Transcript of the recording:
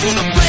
to